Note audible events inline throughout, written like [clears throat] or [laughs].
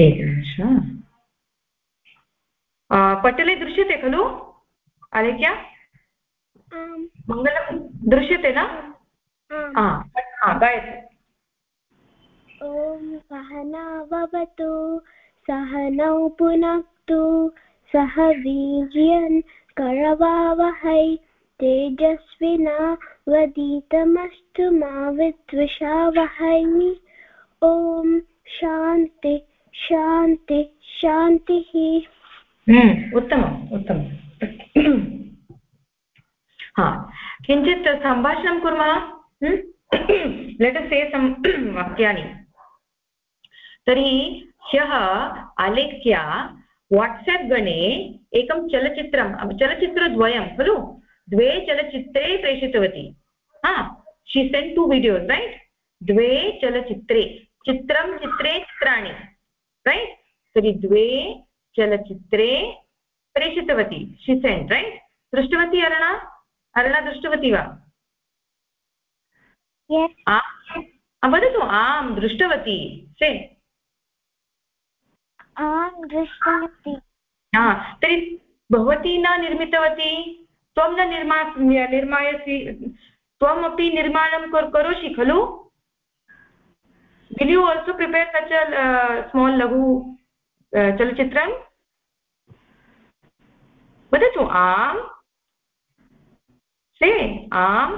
एकनिमिष पटले दृश्यते खलु? अलेख्य मङ्गलं दृश्यते न? गायतु ॐ सहना भवतु सहनौ पुनक्तु सह वीर्यन् करवावहै तेजस्विना वदितमस्तु मा विद्विषावहै। ॐ शान्ति शान्ति शान्तिः हम्म, उत्तमम् उत्तमम्। [clears throat] हा किञ्चित् सम्भाषणं कुर्मः। लेट् से सम् वाक्यानि। ह्यः अलेख्या वाट्साप् गणे एकं चलचित्रं चलचित्रद्वयं खलु? द्वे चलचित्रे प्रेषितवती। हा she sent two videos right द्वे चलचित्रे। चित्रं चित्रे चित्राणि रैट् तर्हि द्वे चलचित्रे प्रेषितवती शी सेण्ट् रैट् दृष्टवती अरुणा? अरुणा दृष्टवती वा? वदतु आं दृष्टवती से आं दृष्टवती. तर्हि भवती न निर्मितवती त्वं न निर्मा निर्मायसि त्वमपि निर्माणं करोषि खलु? Will you also prepare such a uh, small lagu uh, chalachitram वदतु आम् से आम्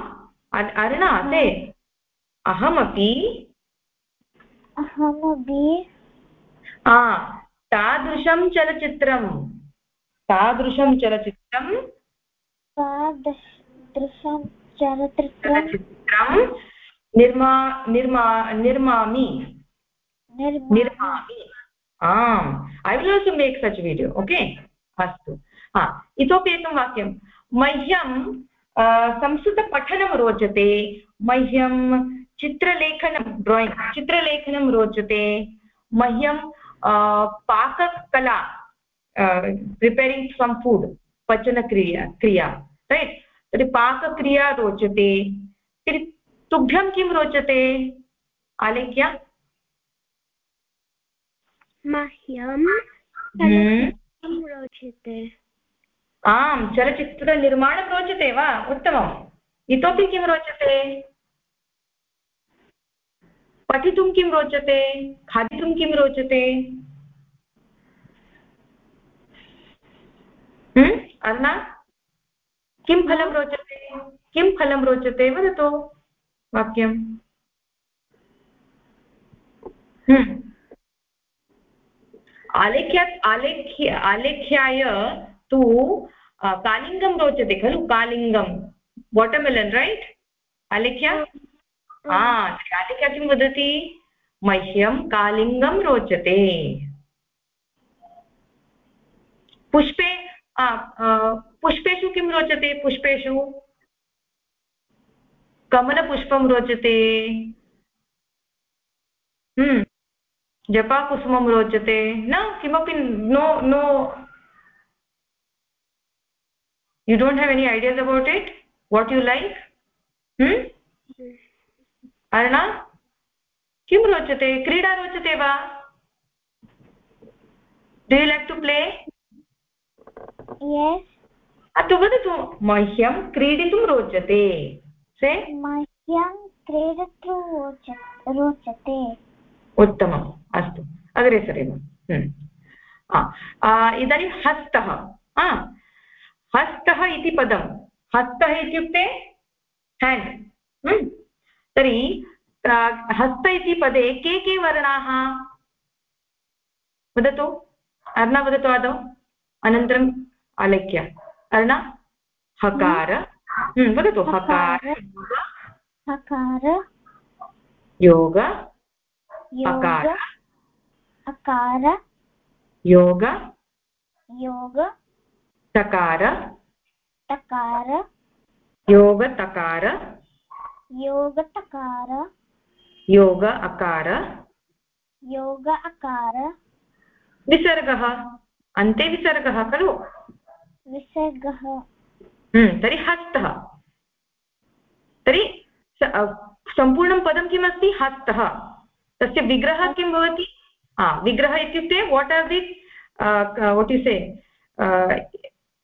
अरुणा से अहमपि अहमपि तादृशं चलचित्रं तादृशं चलचित्रं तादृशं चलचित्रं निर्मा निर्मा निर्मामि। निर्मामि। आम्। I will also make such video okay अस्तु। हा इतोपि एकं वाक्यं। मह्यं संस्कृतपठनं रोचते मह्यं चित्रलेखनं ड्रायिङ्ग् चित्रलेखनं रोचते मह्यं पाककला प्रिपेरिङ्ग् सम् फुड् पचनक्रिया क्रिया रैट् तर्हि पाकक्रिया रोचते तर्हि तुभ्यं किं रोचते? आलेख्य मह्यं हम्म। रोचते। आम् चलचित्रनिर्माणं रोचते वा? उत्तमम्। इतोपि किं रोचते? पठितुं किं रोचते? खादितुं किं रोचते? हम्म? अर्णा किं फलं रोचते? किं फलं रोचते? वदतु। वाक्यम्। हम्म। आलेख्यात् आलेख्य आलेख्याय तु कालिङ्गं रोचते खलु? कालिङ्गं वाटर्मेलन् रैट् आलेख्य? आलेख्या किं वदति? मह्यं कालिङ्गं रोचते। पुष्पे पुष्पेषु किं रोचते? पुष्पेषु। कमलपुष्पं रोचते। हम्म, जपाकुसुमं रोचते। न किमपि no no. You don't have any ideas about it? What you like? hmm arna किं रोचते? क्रीडा रोचते वा? Do you like to play अस्तु वदतु मह्यं क्रीडितुं रोचते। से? मह्यं क्रीडितुं रोचते। उत्तमम् अस्तु। अग्रे सरेम हम्म। इदानीं हस्तः। हस्तः इति पदं। हस्तः इत्युक्ते हेण्ड् हम्म। तर्हि हस्त इति पदे के के वर्णाः? वदतु। अर्णा वदतु आदौ। अनन्तरम् आलेख्य। अर्णा हकार। वदतु हकार हकार योग अकार अकार योग योग तकार तकार योग तकार योग तकार योग अकार योग अकार विसर्गः अन्ते विसर्गः खलु विसर्गः तर्हि हस्तः। तर्हि सम्पूर्णं पदं किमस्ति? हस्तः। तस्य विग्रहः किं भवति? हा विग्रहः इत्युक्ते what are the what you से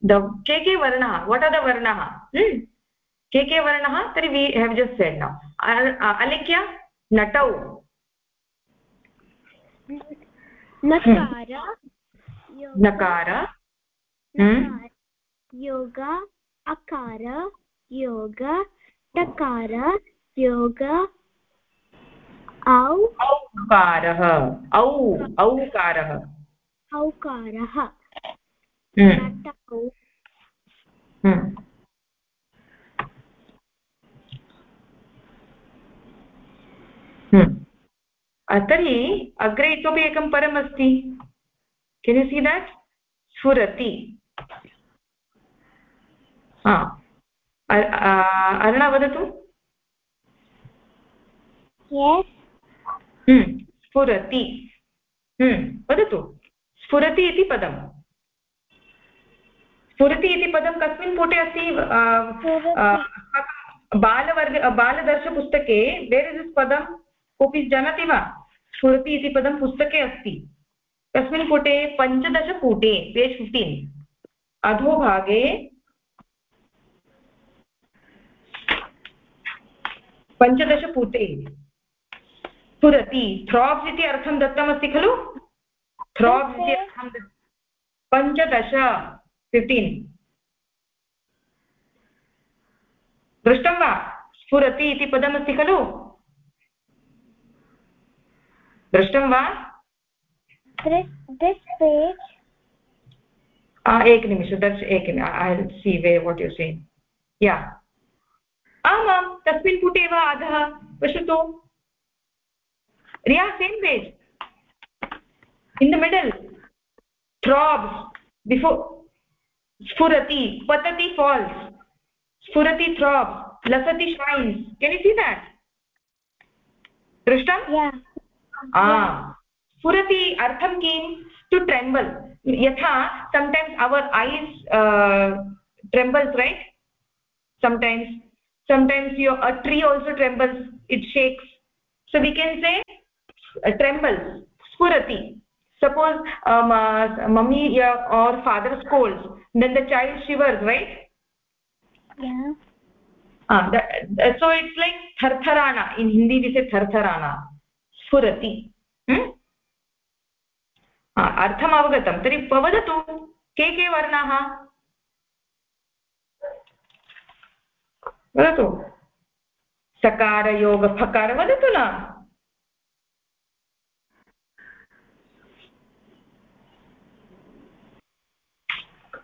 द के के वर्णः? वाट् आर् द वर्णः? के के वर्णः? तर्हि we have just said now अलिख्य नटौ। नकार नकार योग अकार योग टकार योग औ औकारः औ औकारः औकारः हम्म। हम्म। हम्म। तर्हि अग्रे इतोपि एकं परम् अस्ति केन् यु सी देट् स्फुरति अरुणा वदतु. हम्म, स्फुरति. हम्म, वदतु. स्फुरति इति पदम्. स्फुरति इति पदं कस्मिन् पुटे अस्ति बालवर्ग बालदर्शपुस्तके वेर् इस् पदं कोऽपि जानाति वा स्फुरति इति पदं पुस्तके अस्ति. कस्मिन् पुटे पञ्चदशपुटे पेज् फिफ्टीन् अधोभागे पञ्चदशपुटे स्फुरति थ्राप्स् इति अर्थं दत्तमस्ति खलु? थ्राप्स् इति अर्थं पञ्चदश फिफ्टीन् दृष्टं वा? स्फुरति इति पदमस्ति खलु? दृष्टं वा? एकनिमिष दर्श एक ऐ सी वे वाट् यु सी या आमां तस्मिन् पुटे एव अधः पश्यतु Riya same page in the middle throbs before स्फुरति पतति फाल्स् स्फुरति थ्राब्स् लसति chance can you see that दृष्टम् स्फुरति अर्थं किं टु ट्रेम्बल् यथा sometimes our eyes uh, trembles right? Sometimes your a tree also trembles it shakes so we can say uh, trembles spurati suppose um, uh, mummy uh, or father scolds then the child shivers right yeah ah uh, so it's like thartharana in hindi we say thartharana spurati hmm? अर्थम् अवगतं तर्हि वदतु के के वर्णाः वदतु। सकारयोग फकार वदतु न?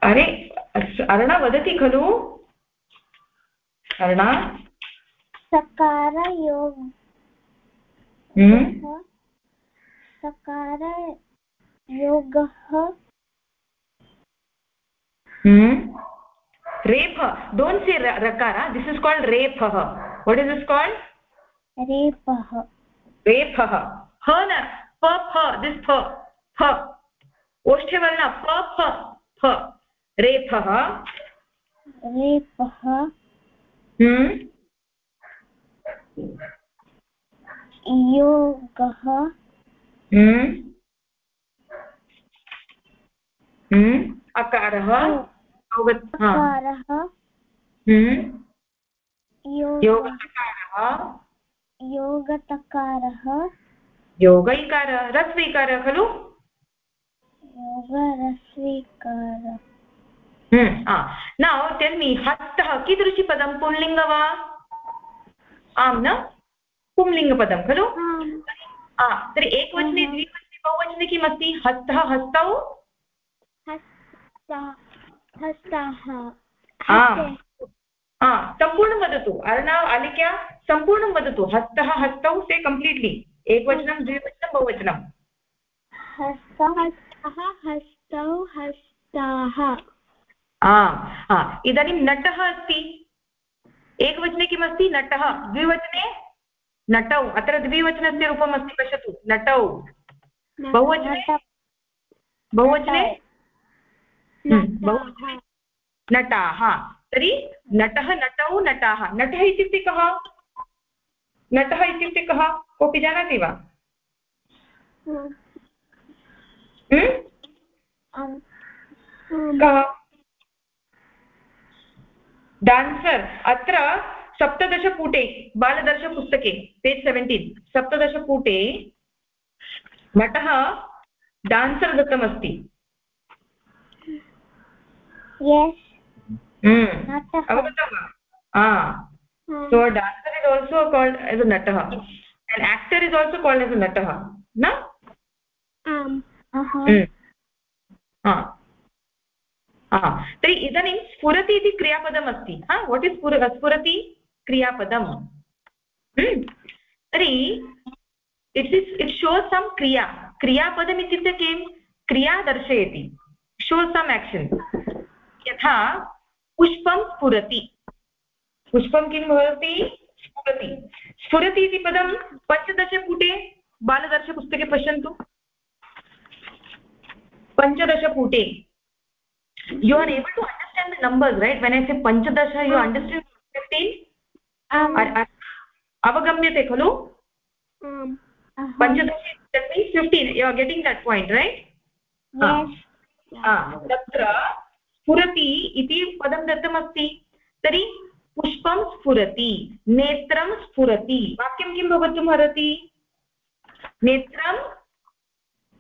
अरे अर्णा वदति खलु? अर्णा? सकारयोग हम्म? रेफ डोण्ट् से रकार दिस् इस् काल्ड् रेफः वट् इस् इस् काल्ड् रेपः रेफः ह न प फ दिस् फ फ ओष्ठ्यवर्ण प फ फ रेफः रेपः योगः हम्म? अकारः हम्म? योगकारः योगतकारः योग इकारः रस्वीकारः खलु? योगरस्वीकारः नौ टेल् मी हस्तः कीदृशी पुल्लिङ्ग वा? आं न? पुंलिङ्गपदं खलु? तर्हि एकवचने द्विवचने बहुवचने किमस्ति? हस्तः? हस्तौ। सम्पूर्णं वदतु. अर्णव अलिक्या सम्पूर्णं वदतु. हस्तः हस्तौ से कम्प्लीट्लि एकवचनं द्विवचनं बहुवचनं. हस्तौ हस्ताः इदानीं नटः अस्ति. एकवचने किमस्ति? नटः. द्विवचने नटौ. अत्र द्विवचनस्य रूपम् अस्ति पश्यतु. नटौ. बहुवचने? बहुवचने? नटाः। तर्हि नटः नटौ नटाः। नटः इत्युक्ते कः? नटः इत्युक्ते कः? कोऽपि जानाति वा? डान्सर् अत्र सप्तदशपुटे बालदर्शपुस्तके पेज् सेवेण्टीन् सप्तदशपुटे नटः डान्सर् दत्तमस्ति अवगतं वा so a dancer is also called as a natah an actor is also called as a natah na? Um aha ha हा तर्हि इदानीं स्फुरति इति क्रियापदम् अस्ति हा वाट् इस् स्फुर स्फुरति क्रियापदम् तर्हि इट्स् इस् इट् शोस् सम् क्रिया क्रियापदम् इत्युक्ते किं क्रिया दर्शयति शोस् सम् एक्षन् यथा पुष्पं स्फुरति। पुष्पं किं भवति? स्फुरति। स्फुरति इति पदं पञ्चदशपुटे बालदर्शपुस्तके पश्यन्तु। पञ्चदशपुटे। You are able to understand the numbers right when I say पञ्चदश यु अण्डर्स्टाण्ड् फिफ्टीन् अवगम्यते खलु? Um. Uh-huh. पञ्चदश fifteen you are getting that point right तत्र स्फुरति इति पदं दत्तमस्ति। तर्हि पुष्पं स्फुरति, नेत्रं स्फुरति। वाक्यं किं भवितुम् अर्हति? नेत्रं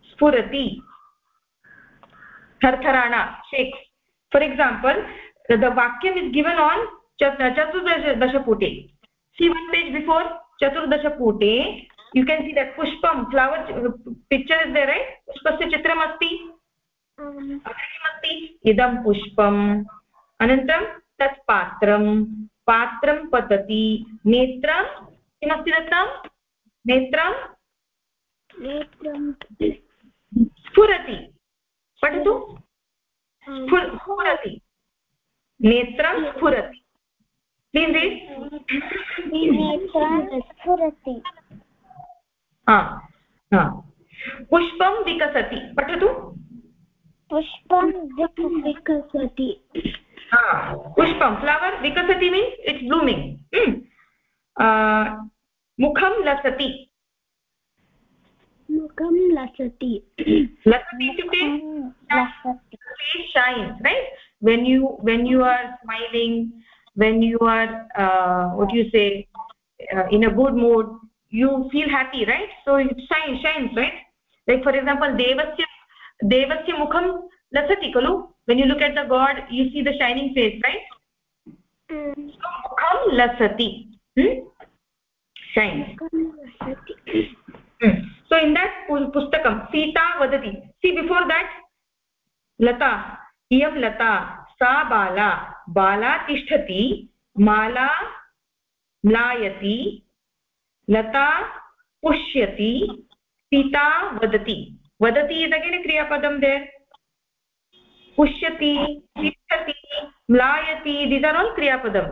स्फुरति। थरथराणा, शेक्स्। फार् एक्साम्पल् द वाक्यम् इस् गिवन् आन् चतुर्दश, दशपुटे। सी वन् पेज् बिफोर् चतुर्दशपुटे। यु केन् सी दट् पुष्पं flower picture is there right पुष्पस्य चित्रमस्ति। किमस्ति इदं पुष्पम्। अनन्तरं तत् पात्रं। पात्रं पतति। नेत्रं? किमस्ति दत्तं नेत्रं? नेत्रं स्फुरति। पठतु। स्फुरति। नेत्रं स्फुरति। स्फुरति। पुष्पं विकसति। पठतु। pushpam vikasati. Ah pushpam flower vikasati means it's blooming. Mm. uh mukham lasati. Mukham lasati. Lasati to face shines right? When you when you are smiling when you are uh, what do you say uh, in a good mood you feel happy right? So it shines shines right? Like for example devasya देवस्य मुखं लसति खलु? When you look at the god you see the shining face right मुखं लसति shine so in that पुस्तकं सीता वदति। सी before that लता इयं लता सा बाला बाला तिष्ठति माला म्लायति लता पुष्यति सीता वदति। वदति इस् अगेन् क्रियापदं देर् पुष्यति, तिष्ठति, म्लायति दीस् आर् आल् क्रियापदं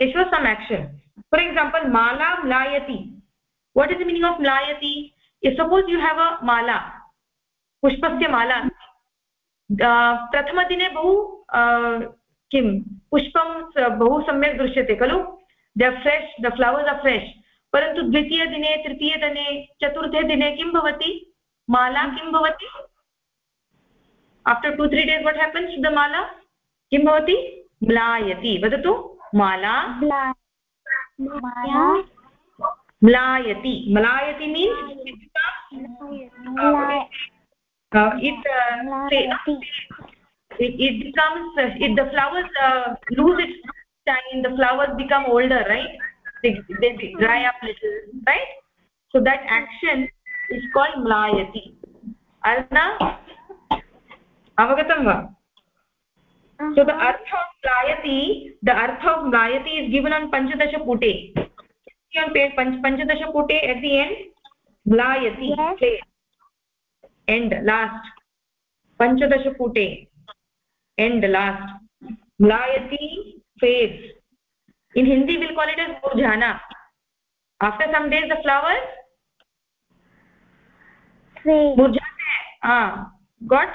this was some action for example Mala म्लायति। What is the meaning of म्लायति? Suppose you have a माला, पुष्पस्य माला प्रथमदिने बहु किं, पुष्पं बहु सम्यक् दृश्यते खलु? The fresh the flowers are fresh परन्तु द्वितीयदिने, तृतीयदिने चतुर्थे दिने किं भवति? माला किं भवति after two three days what happens the माला किं भवति म्लायति वदतु माला म्लायति म्लायति means uh, it, uh, it it becomes uh, if the flowers uh, lose its shine the flowers become older right they, they dry up little right so that action is call म्लायति अर्ना अवगतं वा so the अर्थ् of म्लायति the अर्थ् of म्लायति is given on पञ्चदशपुटे पञ्चदशपुटे at the end म्लायति and last पञ्चदशपुटे and last म्लायति face in Hindi will quality मुर्झाना after some days the flowers से। मुरझाते got?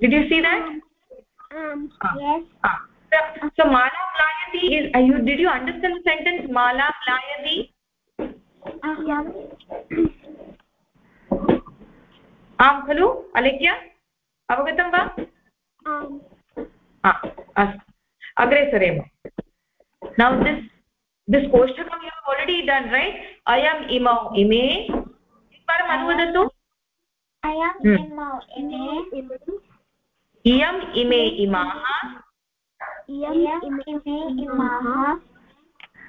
Did you see that so माला प्लायति माला खलु अलिख्य अवगतं वा अस्तु अग्रे सरेम। नौ दिस् दिस् कोष्ठकम् यु आलरेडि डन् रैट् अयम् इमौ इमे एकवारम् अनुवदतु इयम् इमे इमाः।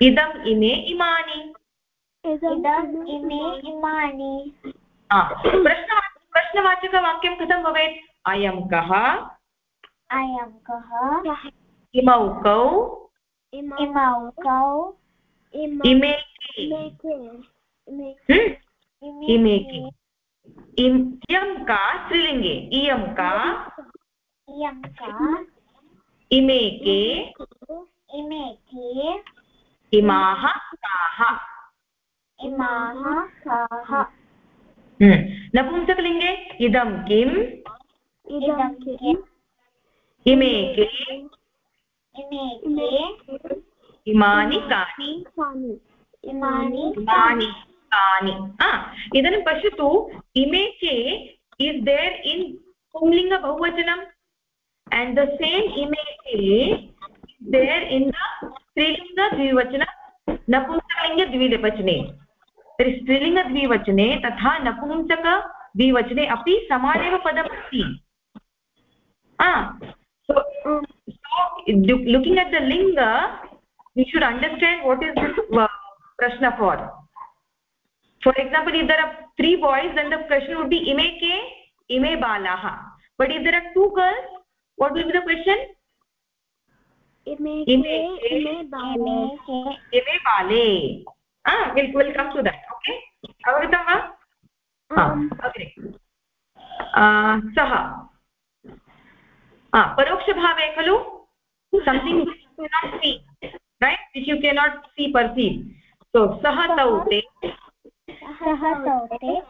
इदम् इमे इमानि। प्रश्नवाचकवाक्यं कथं भवेत्? अयं कः? अयं कः? इमौ कौ? इमौ कौ? इमे इमे इयं का स्त्रीलिङ्गे इयं का। इयं का। इमे के इमे के। इमाः काः। हम्म। नपुंसकलिङ्गे इदं किम्? इदं किम्? इमे के इमानि कानि? इमानि इमानि। कानि इदानीं पश्यतु इमे के इस् देर् इन् पुंलिङ्ग बहुवचनम् and the same image is there in the strilinga dvivachana napunsakalinga तर्हि स्त्रीलिङ्गद्विवचने तथा नपुंसकद्विवचने अपि समानेव पदमस्ति looking at the linga we should understand what is this uh, prashna for for example if there are three boys then the question would be ime ke ime balaha but if there are two girls what will be the question ime ke ime bale ime bale ah we'll, we'll come to that okay avagatam अवगतं वा अग्रे सः परोक्षभावे खलु something which you cannot see right which you cannot see perceive so सः तौ ते सः ते।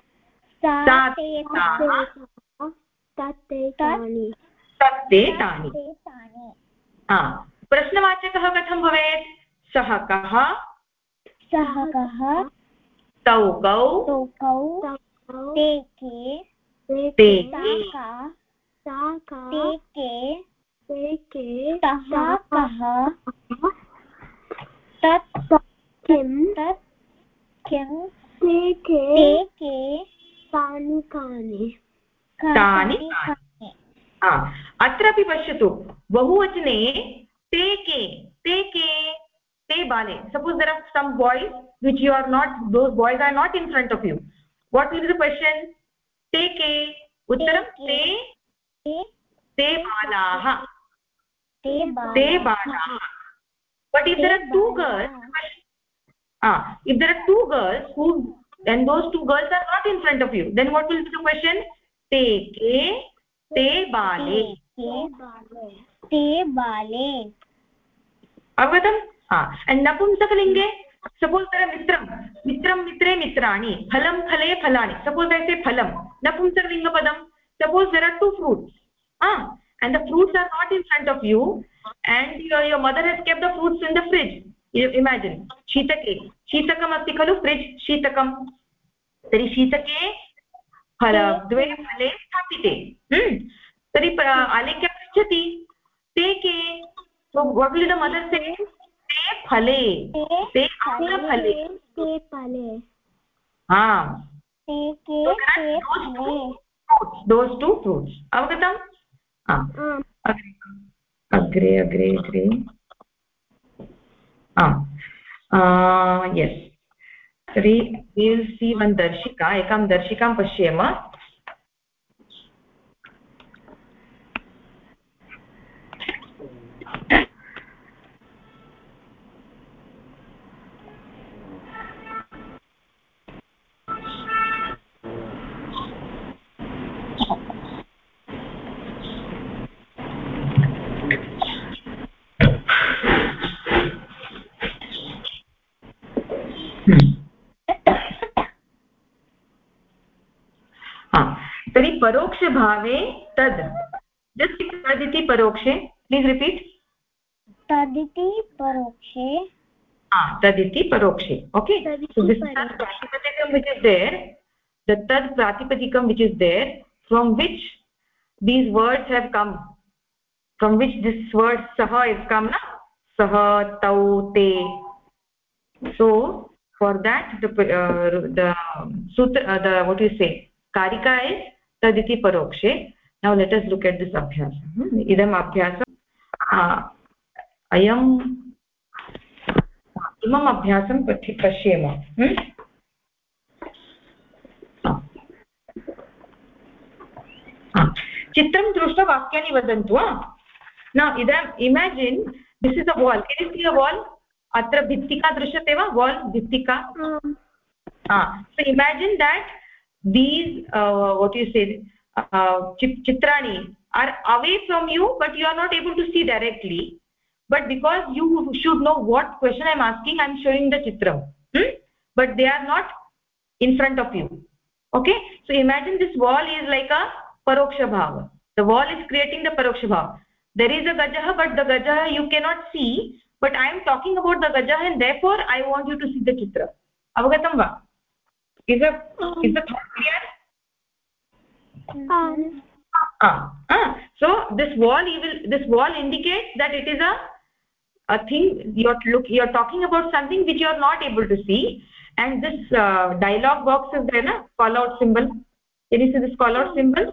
सा ते तानि। तत्ते तानि। प्रश्नवाचकः कथं भवेत्? सः कः सः कः तौ कौ तौ कौ ते के ते का ते के ते के सः कः तत् किं तत् किं ते के ते के तानि कानि। तानि अत्रापि पश्यतु बहुवचने suppose there are some boys which you are not those boys are not in front of you what is the question ते के उत्तरं ते ते बालाः ते बालाः but is there two girls ah if there are two girls who and those two girls are not in front of you then what will be the question te ke te bale te bale अवगतम् and नपुंसकलिङ्गे suppose तत्र मित्रं मित्रं मित्रे मित्राणि फलं फले फलानि सपोज् ऐ से फलं नपुंसकलिङ्गपदं suppose there are two fruits and the fruits are not in front of you and your, your mother has kept the fruits in the fridge imagine शीतके. शीतकम् अस्ति खलु? फ्रिड्ज् शीतकं तर्हि शीतके फल द्वे फले स्थापिते. तर्हि आलिख्य पृच्छति. ते के? वट् विल् द मदर् से ते फले ते आम्रफले ते फले. आम् दोस् टु फ्रूट्स् अवगतम्? अग्रे अग्रे अग्रे. यस् तर्हि विल् सी वन् दर्शिका एकां दर्शिकां पश्येम तर्हि परोक्षभावे तद्। तदिति परोक्षे। प्लीस् रिपीट् तदिति परोक्षे। तदिति परोक्षे। ओके प्रातिपदिकं विच् इस् देर् तद् प्रातिपदिकं which is there from which these words have come from which this word सः इस् कम् न सः तौ ते सो फार् देट् सूत्र द वट् यु से कारिका इस् तदिति परोक्षे। नौ लेट् अस् लुक् एट् दिस् अभ्यासः इदम् अभ्यासम्। अयम् इमम् अभ्यासं पठि पश्येम। हम्म? चित्रं दृष्ट्वा वाक्यानि वदन्तु न इदम् imagine this is a wall it is a wall अत्र भित्तिका दृश्यते वा? वाल् भित्तिका? हम्म। Imagine that these uh, what you say uh, chitrani are away from you but you are not able to see directly. But because you should know what question i'm asking i'm showing the chitra hmm? but they are not in front of you. Okay? So imagine this wall is like a paroksha bhava. The wall is creating the paroksha bhava. There is a gajah but the gajah you cannot see. But i am talking about the gajah and therefore i want you to see the chitra avagatam va? Is the is the thought clear? Um. Ah, ah. So this wall will this wall indicates that it is a a thing you're look you're talking about something which you are not able to see. And this uh, dialog box is there na? Call out symbol. Can you see this call out symbol?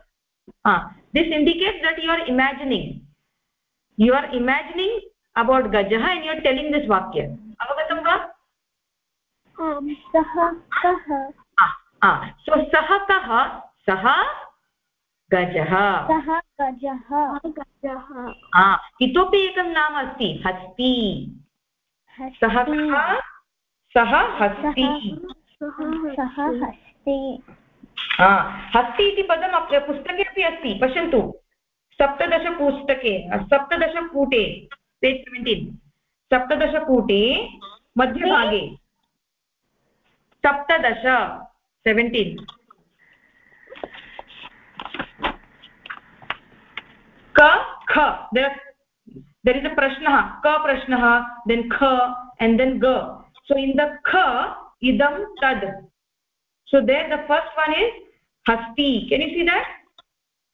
Ah. This indicates that you are imagining. You are imagining about gajah and you are telling this vakya avagatam va um sah kah so sah kah sah गजः। सः गजः। गजः इतोपि एकं नाम अस्ति हस्ति। सः कः सः हस्ति। सः हस्ति। हस्ति इति पदम् अत्र पुस्तके अपि अस्ति पश्यन्तु। सप्तदशपुस्तके सप्तदशपुटे पेज् सेवेण्टीन् सप्तदशपुटे मध्यभागे। सप्तदश। सेवेण्टीन् क ख there is a prashnah ka prashnah then kha and then ga so in the kha idam tad so there the first one is hasti can you see that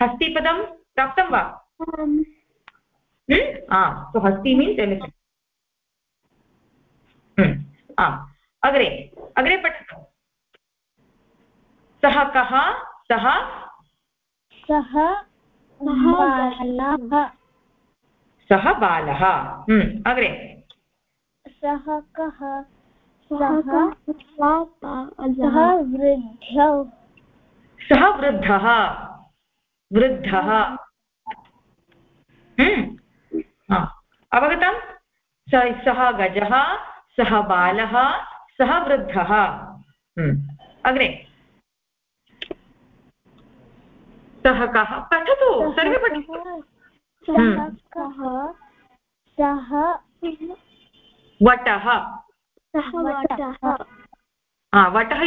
hasti padam praptam va um hmm ah so hasti means elephant hmm ah agre agre patatu सः कः? सः? सः बालः। सः बालः। अग्रे। सः कः? सः वृद्धौ। सः वृद्धः। वृद्धः। अवगतं? सः गजः सः बालः सः वृद्धः। अग्रे। सः कः? पठतु सर्वे पठतु सः सः वटः। वटः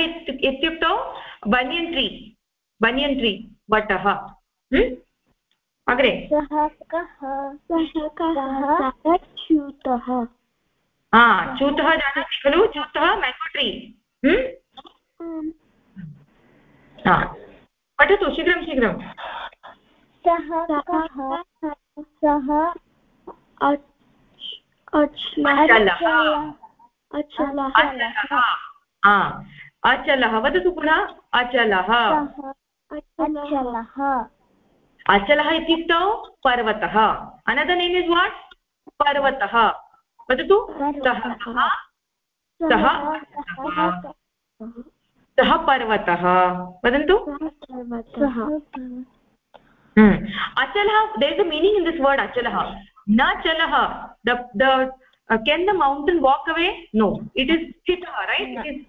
इत्युक्तौ बनियन् ट्री। बनियन् ट्री वटः। अग्रे। सः कः? सः कः? च्यूतः च्यूतः जानाति खलु? च्यूतः मेङ्गो ट्री। पठतु शीघ्रं शीघ्रं। सः अचलः। वदतु पुनः। अचलः। अचलः। अचलः इत्युक्तौ पर्वतः। अनदर् नेम् इस् वाट् पर्वतः। वदतु। सः सः सः पर्वतः वदन्तु? अचलः there is a meaning in this word अचलः। न चलः the can the mountain walk away no it is स्थितः right it is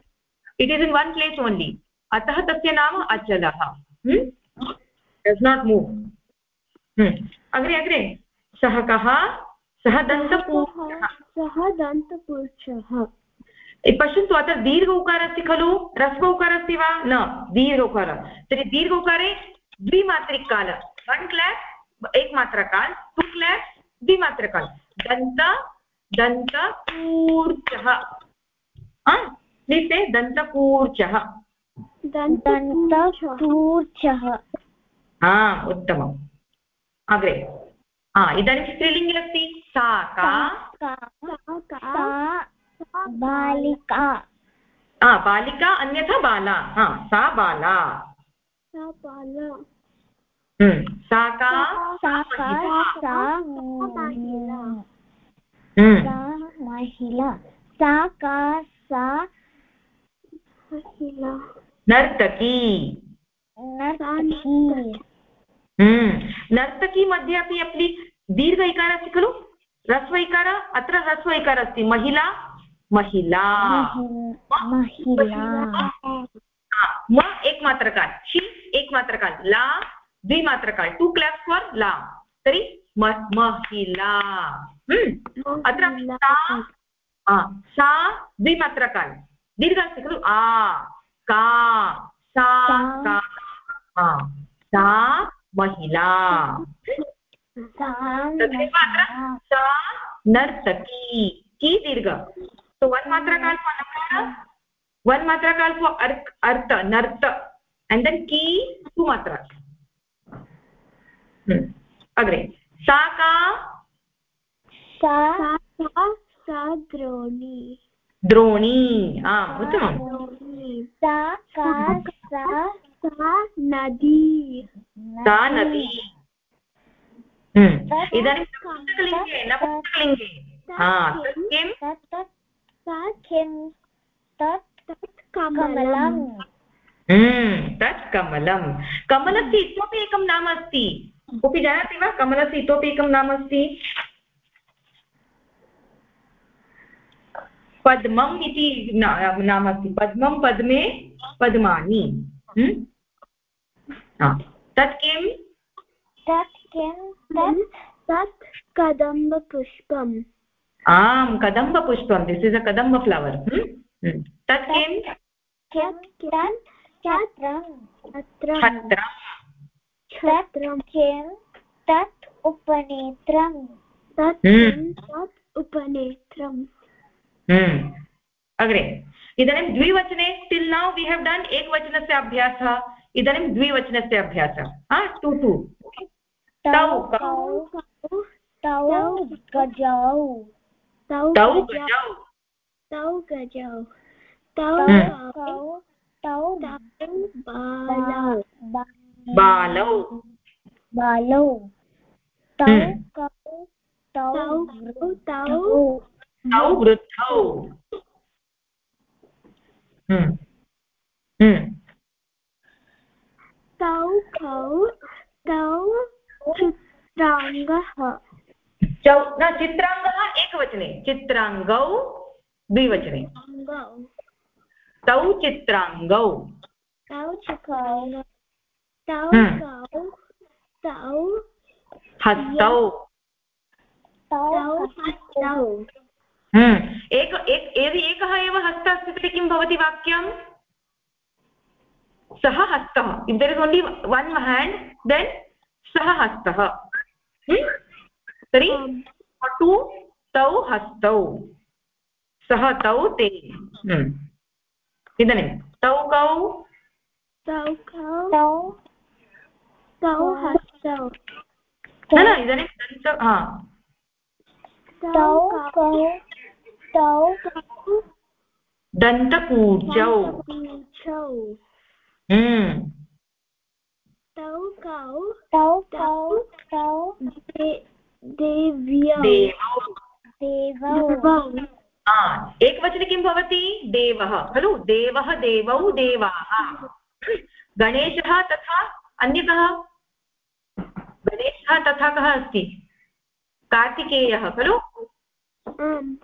it is in one place only अतः तस्य नाम अचलः। डस् नाट् मूव् अग्रे अग्रे। सः कः? सः दन्तपुरुषः सः दन्तपुरुषः पश्यन्तु अत्र दीर्घ उकार अस्ति खलु? ह्रस्व उकार अस्ति वा? न दीर्घ उकार तर्हि दीर्घ उकारे द्विमात्रिकाल वन् क्लास् एकमात्रकाल टु क्लास् द्विमात्रकाल। दन्त दन्तकूर्चः दन्तकूर्चः दन्तकूर्चः हा उत्तमम्। अग्रे। हा इदानीं स्त्रीलिङ्गे अस्ति सा का? बालिका। हा बालिका अन्यथा बाला। हा सा बाला। सा बाला। हम्म, सा का? सा सा हम्म, सा महिला। सा का सा महिला। नर्तकी। नर्तकी। हम्म, नर्तकी मध्ये अपि अपि दीर्घ इकार अस्ति खलु? ह्रस्व इकार अत्र ह्रस्व इकार अस्ति। महिला महिला। महिला। म एक मात्रकाल शी एक मात्रकाल ला द्विमात्रकाल टु क्लास् फार् ला. तर्हि महिला. हम्म, अत्र सा सा द्विमात्रकाल दीर्घ अस्ति खलु आ का सा का सा महिला. तथैव अत्र सा नर्तकी की दीर्घ? सो वन् मात्रकाल्प वन् मात्रकाल्प अर्क् अर्त नर्त एंड देन् की टु मात्रा अग्रे सा का सा द्रोणी द्रोणी उत्तम सा का सा सा नदी सा नदी इदानीं नपुंसकलिङ्गे नपुंसकलिङ्गे किं सा किं तत् कमलं हम्म, तत् कमलं कमलस्य इतोपि एकं नाम अस्ति। कोऽपि जानाति वा? कमलस्य इतोपि एकं नाम अस्ति? पद्मम् इति नाम अस्ति। पद्मं पद्मे पद्मानि। हम्म? तत् किं तत् किं तत् तत् कदम्बपुष्पम्। आम् कदम्बपुष्पं this is a Kadamba flower तत् किं? किं तत् छत्रम् छत्रम् छत्रं किं तत् उपनेत्रं. तत् तत् उपनेत्रम् अग्रे इदानीं द्विवचने till now we have done एकवचनस्य अभ्यासः. इदानीं द्विवचनस्य अभ्यासः. टु टु तौ. तौ गजौ. तौ तौ गजौ तौ गजौ तौ। तौ तौ बालौ बालौ बालौ तौ। कौ तौ तौ तौ वृद्धौ। तौ कौ तौ चित्राङ्गः चौ न चित्राङ्गः एकवचने। चित्राङ्गौ द्विवचने। तौ चित्राङ्गौ। तौ तौ हम्म। तौ हस्तौ। हस्तौ। एक एक यदि एकः एव हस्तः अस्ति तर्हि किं भवति वाक्यं? सः हस्तः if there is only one hand then सः हस्तः। हम्म? तर्हि टु तौ हस्तौ। सः तौ ते। हम्म। इदानीं तौ कौ। तौ तौ। तौ न न इदानीं दन्त हा। तौ तौ दन्तकूर्जौ। हम्म। तौ कौ। तौ कौ। तौ। देव्यौ देवौ। एकवचने किं भवति? देवः। खलु? देवः देवौ देवाः। गणेशः तथा अन्यकः गणेशः तथा कः अस्ति? कार्तिकेयः खलु? आम्।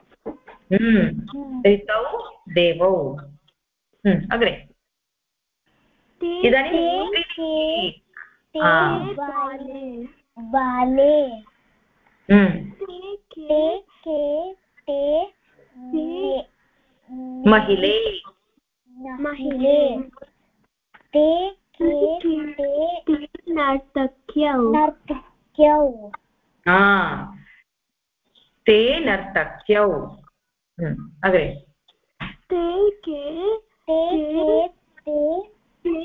हम्म। तौ देवौ। हम्म, अग्रे। इदानीं। बाले। महिले महिले ते के ते नर्तक्यौ नर्तक्यौ ते नर्तक्यौ अग्रे ते के ते के ते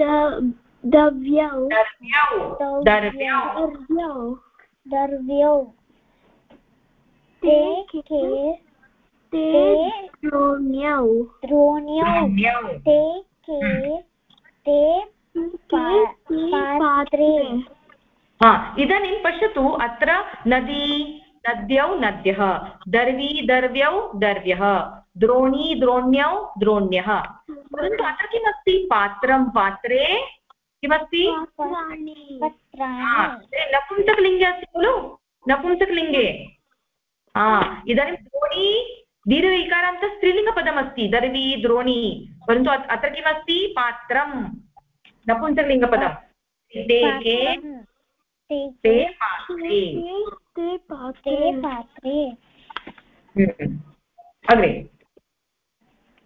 द दव्यौ दर्व्यौ दर्व्यौ ते के ते द्रोण्यौ द्रोण्यौ ते के ते पात्रे। हा इदानीं पश्यतु अत्र नदी नद्यौ नद्यः दर्वी दर्व्यौ दर्व्यः द्रोणी द्रोण्यौ द्रोण्यः। परन्तु अत्र किमस्ति? पात्रं पात्रे। किमस्ति? नपुंसकलिङ्गे अस्ति खलु? नपुंसकलिङ्गे। इदानीं द्रोणी दीर्घ इकारान्त स्त्रीलिङ्गपदमस्ति दर्वी द्रोणी। परन्तु अत्र किमस्ति? पात्रं नपुंसकलिङ्गपदं ते के? ते पात्रे। अग्रे।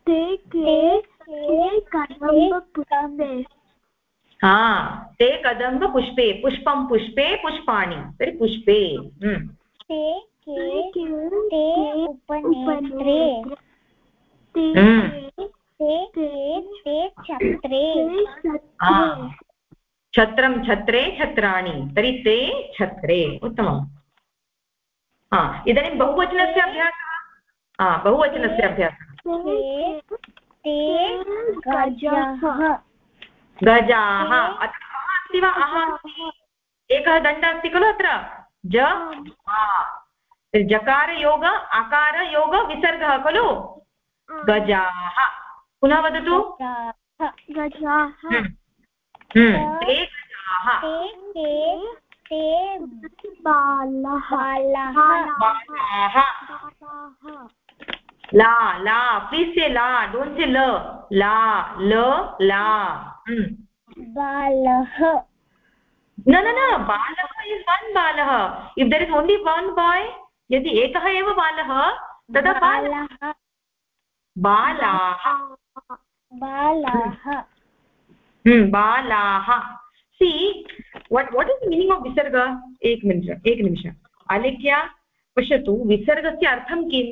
ते के? हा ते कदम्बपुष्पे पुष्पं पुष्पे पुष्पाणि तर्हि पुष्पे हम्म। ते के ते उपनेत्रे हम्म। ते के ते छत्रे छत्रं छत्रे छत्राणि तर्हि ते छत्रे उत्तमम् हा इदानीं बहुवचनस्य अभ्यासः हा बहुवचनस्य अभ्यासः ते गजाः गजाः। अस्ति वा? अः एकः दण्डः अस्ति खलु अत्र। ज। जकारयोग अकारयोग विसर्गः खलु। गजाः। पुनः वदतु। गजाः। ते गजाः। ते बालः। ला ला प्लीज़ से ला डोंट से ल ला ल. ला बालः न न न बालः इस् वन् बालः if there is only one boy यदि एकः एव बालः तदा बालः बालाः। बालाः. बालाः. See what what is meaning of विसर्ग एकनिमिष एकनिमिष अलिख्य पश्यतु विसर्गस्य अर्थं किं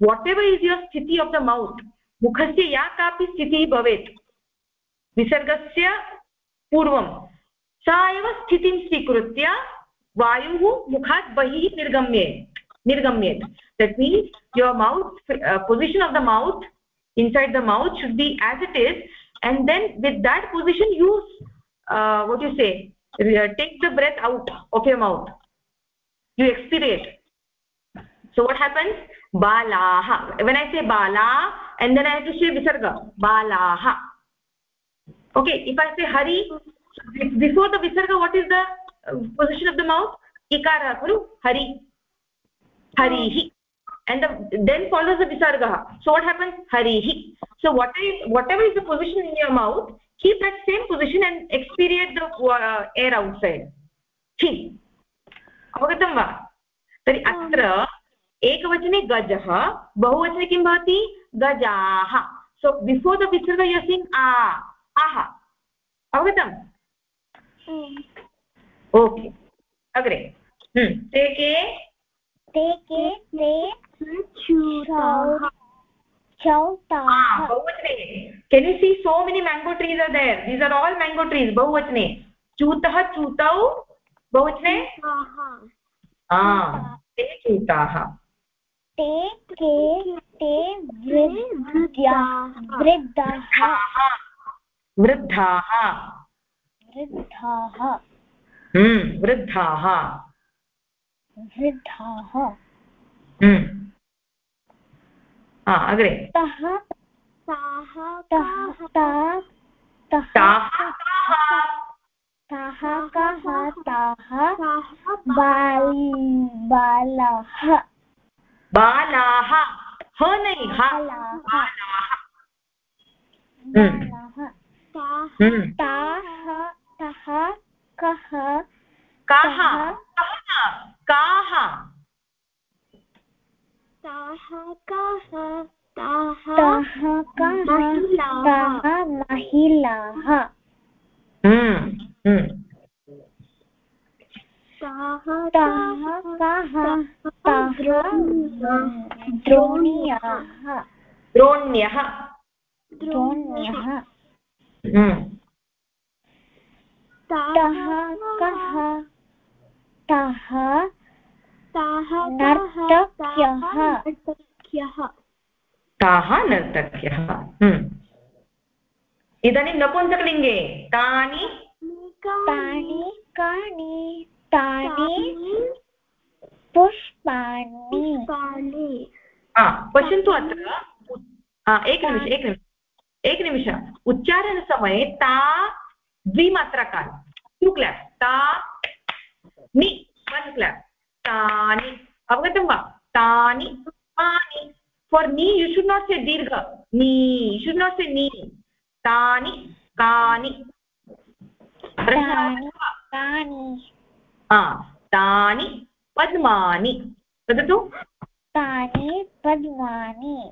वाट् एवर् इस् युर् स्थिति आफ् द मौत् मुखस्य या कापि स्थितिः भवेत् विसर्गस्य पूर्वं सा एव स्थितिं स्वीकृत्य वायुः मुखात् बहिः निर्गम्येत् निर्गम्येत् that means your mouth position of the mouth inside the mouth should be as it is and then with that position use uh, what you say uh, take the breath out of your mouth you expirate so what happens Balaha when i say bala and then i have to say visarga balaha okay if i say hari before the visarga what is the uh, position of the mouth ikara kuru hari harihi and the, then follows the visarga so what happens harihi so whatever whatever is the position in your mouth keep that same position and experience the uh, air outside hi अवगतं वा तर्हि अत्र एकवचने गजः बहुवचने किं भवति? गजाः. सो before the विसर्ग आ आह. अवगतम्? ओके अग्रे. ते के? ते के? ते बहुवचने. Can you see so many mango trees are there these are all mango trees बहुवचने. चूतः चूतौ बहुवचने? ते चूताः. ते के ते वृद्धाः वृद्धाः। वृद्धाः। वृद्धाः। वृद्धाः। वृद्धाः। अग्रे। तः ताः ताः ताः। कः ताः। बाल। बालाः। ह नै बालाः। ताः ताः कः काः। काः ताः काः ताः काः ताः महिलाः। ताः काः द्रोण्याः द्रोण्यः द्रोण्यः तः कः तः ताः नर्तक्यः नर्तक्यः ताः नर्तक्यः हम्म। इदानीं नपुंसकलिङ्गे तानि तानि कानि तानि पुष्पाणि। पश्यन्तु अत्र एकनिमिष एकनिमिष एकनिमिष उच्चारणसमये ता द्विमात्रकान् टु क्लाप् ता नि वन् क्लाप् तानि। अवगतं वा? तानि तानि फोर् नी यु शुड् नाट् से दीर्घ। नी शुड् नाट् से नी। तानि। कानि तानि पद्मानि। वदतु। तानि पद्मानि।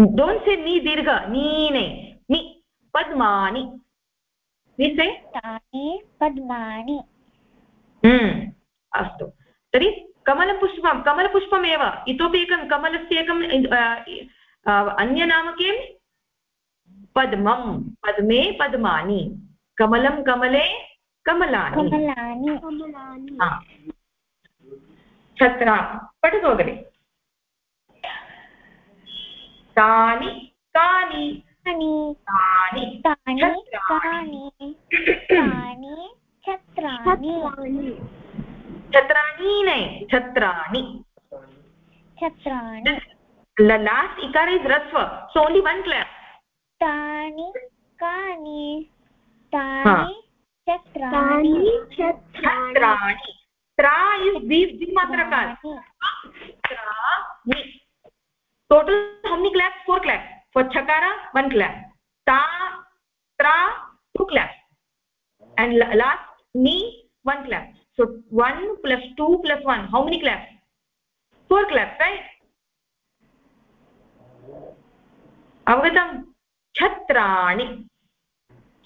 डोण्ट् से नी दीर्घ नीने नि पद्मानि। निसे तानि पद्मानि। हम्म, अस्तु। तर्हि कमलपुष्पं कमलपुष्पमेव। इतोपि एकं कमलस्य एकं अन्यनाम किं पद्मं पद्मे पद्मानि। कमलं कमले कमलानि। कमलानि। छत्रा पठतु अग्रे तानि कानि तानि। तानि कानि छत्राणि। छत्राणि। नै छत्राणि। छत्राणि लास्ट् इकार इस् रस्व सो ओन्लि वन् क्लास् तानि कानि। तानि चत्राणि चत्राणि त्रा is द्विमात्रकार total how many class four छकार one class ता त्रा two class and last knee one class so one plus two plus one how many class four class right अवगतं छत्राणि।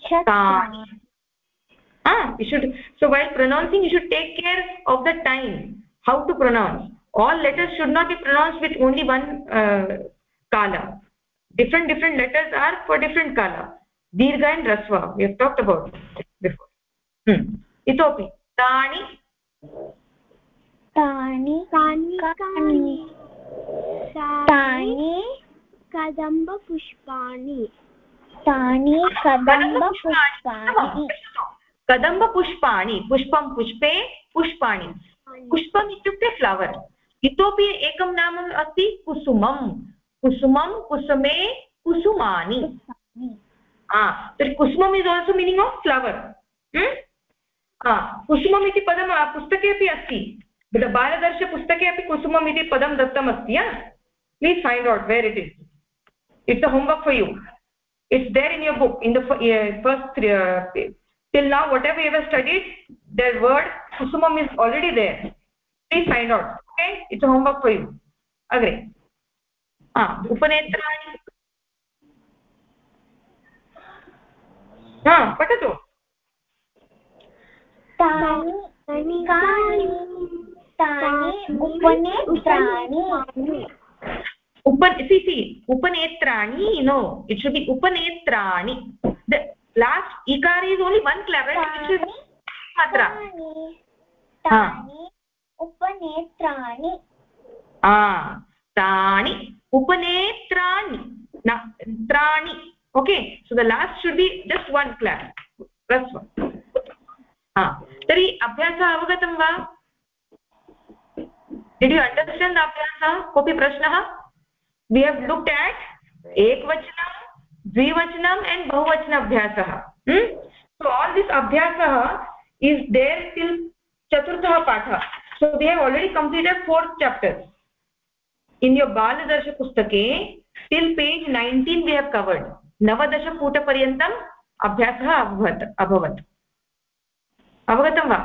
छत्राणि। Ah you should so while pronouncing you should take care of the time how to pronounce all letters should not be pronounced with only one uh, kala different different letters are for different kala dirgha and rasva we have talked about before hmm itopi tani तानि तानि कानि तानि कदम्बपुष्पाणि तानि कदम्बपुष्पाणि कदम्बपुष्पाणि पुष्पं पुष्पे पुष्पाणि। पुष्पम् इत्युक्ते flower इतोपि एकं नाम अस्ति कुसुमं कुसुमं कुसुमे कुसुमानि। तर्हि कुसुमम् is also meaning of flower कुसुमम् इति पदं पुस्तके अपि अस्ति। बालदर्शपुस्तके अपि कुसुमम् इति पदं दत्तमस्ति please find out where it is it's a homework for you it's there in your book in the first till now whatever you have studied their word kusumam is already there please find out okay it's a homework for you agre ah upanetrani ha patatu तानि कानि तानि उपनेत्राणि उप see see उपनेत्राणि no it should be उपनेत्राणि last इकार is only one class मात्रा तानि उपनेत्राणि तानि उपनेत्राणि त्राणि okay so the last should be just one class plus तर्हि अभ्यासः अवगतं वा डिड् यु अण्डर्स्टाण्ड् द अभ्यासः कोऽपि प्रश्नः वि हव् द्विवचनम् एण्ड् बहुवचन अभ्यासः सो आल् दिस् अभ्यासः इस् देर् टिल् चतुर्थः पाठः. So we have already completed fourth chapter in your बालदर्शपुस्तके till page nineteen we have covered नवदशपुटपर्यन्तम् अभ्यासः अभवत् अभवत् अवगतं वा